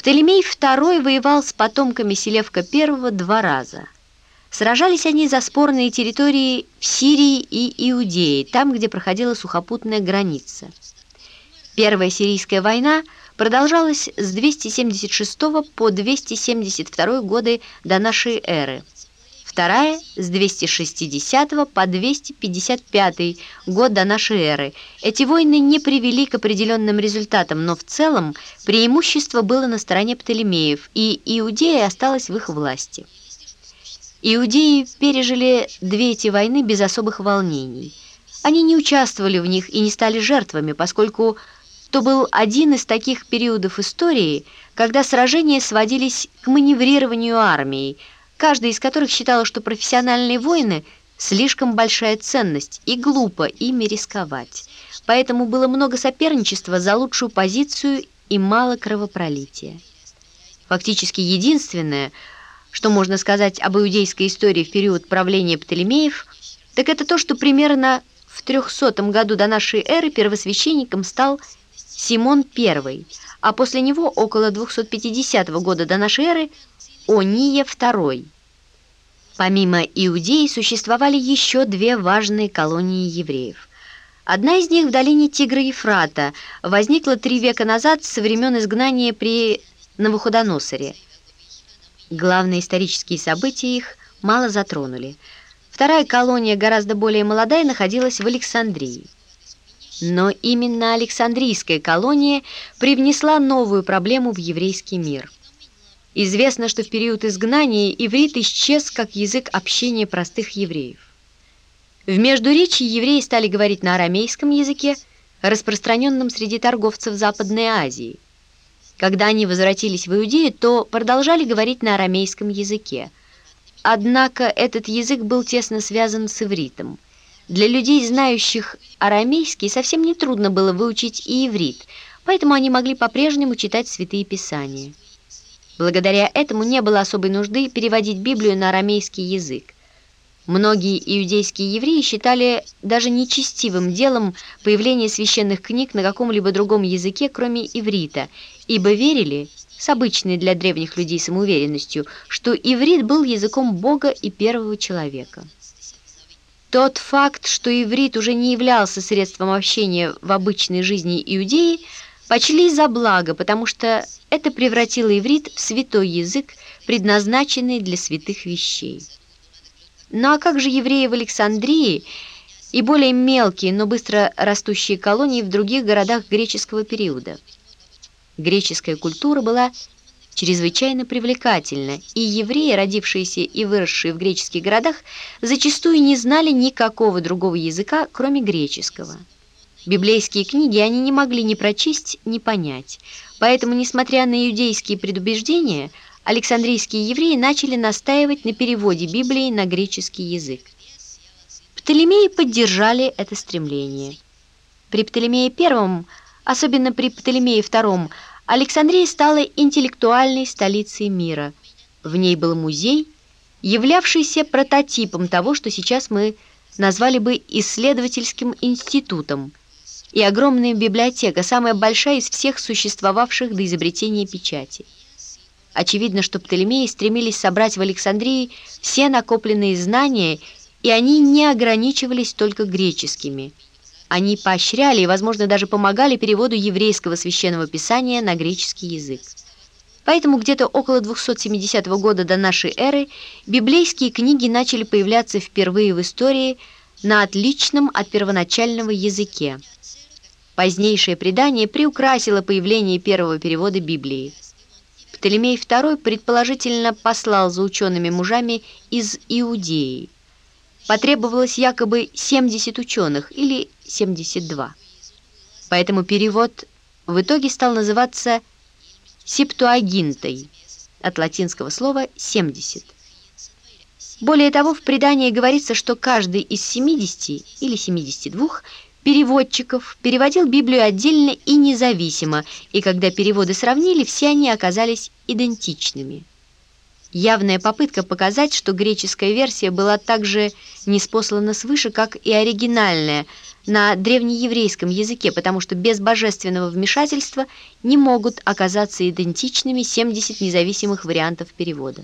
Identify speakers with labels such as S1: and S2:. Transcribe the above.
S1: Птолемей II воевал с потомками Селевка I два раза. Сражались они за спорные территории в Сирии и Иудее, там, где проходила сухопутная граница. Первая сирийская война продолжалась с 276 по 272 годы до нашей эры – вторая с 260 по 255 год до нашей эры. Эти войны не привели к определенным результатам, но в целом преимущество было на стороне Птолемеев, и Иудея осталась в их власти. Иудеи пережили две эти войны без особых волнений. Они не участвовали в них и не стали жертвами, поскольку то был один из таких периодов истории, когда сражения сводились к маневрированию армией, каждая из которых считала, что профессиональные воины – слишком большая ценность и глупо ими рисковать. Поэтому было много соперничества за лучшую позицию и мало кровопролития. Фактически единственное, что можно сказать об иудейской истории в период правления Птолемеев, так это то, что примерно в 300 году до нашей эры первосвященником стал Симон I, а после него около 250 года до нашей эры – Ония II. Помимо Иудеи существовали еще две важные колонии евреев. Одна из них в долине Тигра-Ефрата возникла три века назад со времен изгнания при Навуходоносоре. Главные исторические события их мало затронули. Вторая колония, гораздо более молодая, находилась в Александрии. Но именно Александрийская колония привнесла новую проблему в еврейский мир – Известно, что в период изгнания иврит исчез как язык общения простых евреев. В Междуречии евреи стали говорить на арамейском языке, распространенном среди торговцев Западной Азии. Когда они возвратились в Иудею, то продолжали говорить на арамейском языке. Однако этот язык был тесно связан с ивритом. Для людей, знающих арамейский, совсем нетрудно было выучить и иврит, поэтому они могли по-прежнему читать святые писания. Благодаря этому не было особой нужды переводить Библию на арамейский язык. Многие иудейские евреи считали даже нечестивым делом появление священных книг на каком-либо другом языке, кроме иврита, ибо верили, с обычной для древних людей самоуверенностью, что иврит был языком Бога и первого человека. Тот факт, что иврит уже не являлся средством общения в обычной жизни иудеи, почли за благо, потому что это превратило иврит в святой язык, предназначенный для святых вещей. Ну а как же евреи в Александрии и более мелкие, но быстро растущие колонии в других городах греческого периода? Греческая культура была чрезвычайно привлекательна, и евреи, родившиеся и выросшие в греческих городах, зачастую не знали никакого другого языка, кроме греческого. Библейские книги они не могли ни прочесть, ни понять. Поэтому, несмотря на иудейские предубеждения, Александрийские евреи начали настаивать на переводе Библии на греческий язык. Птолемеи поддержали это стремление. При Птолемее I, особенно при Птолемее II, Александрия стала интеллектуальной столицей мира. В ней был музей, являвшийся прототипом того, что сейчас мы назвали бы исследовательским институтом – и огромная библиотека, самая большая из всех существовавших до изобретения печати. Очевидно, что Птолемеи стремились собрать в Александрии все накопленные знания, и они не ограничивались только греческими. Они поощряли и, возможно, даже помогали переводу еврейского священного писания на греческий язык. Поэтому где-то около 270 года до нашей эры библейские книги начали появляться впервые в истории на отличном от первоначального языке. Позднейшее предание приукрасило появление первого перевода Библии. Птолемей II предположительно послал за учеными мужами из Иудеи. Потребовалось якобы 70 ученых или 72. Поэтому перевод в итоге стал называться «септуагинтой» от латинского слова «70». Более того, в предании говорится, что каждый из 70 или 72 переводчиков переводил Библию отдельно и независимо, и когда переводы сравнили, все они оказались идентичными. Явная попытка показать, что греческая версия была также неспослана свыше, как и оригинальная, на древнееврейском языке, потому что без божественного вмешательства не могут оказаться идентичными 70 независимых вариантов перевода.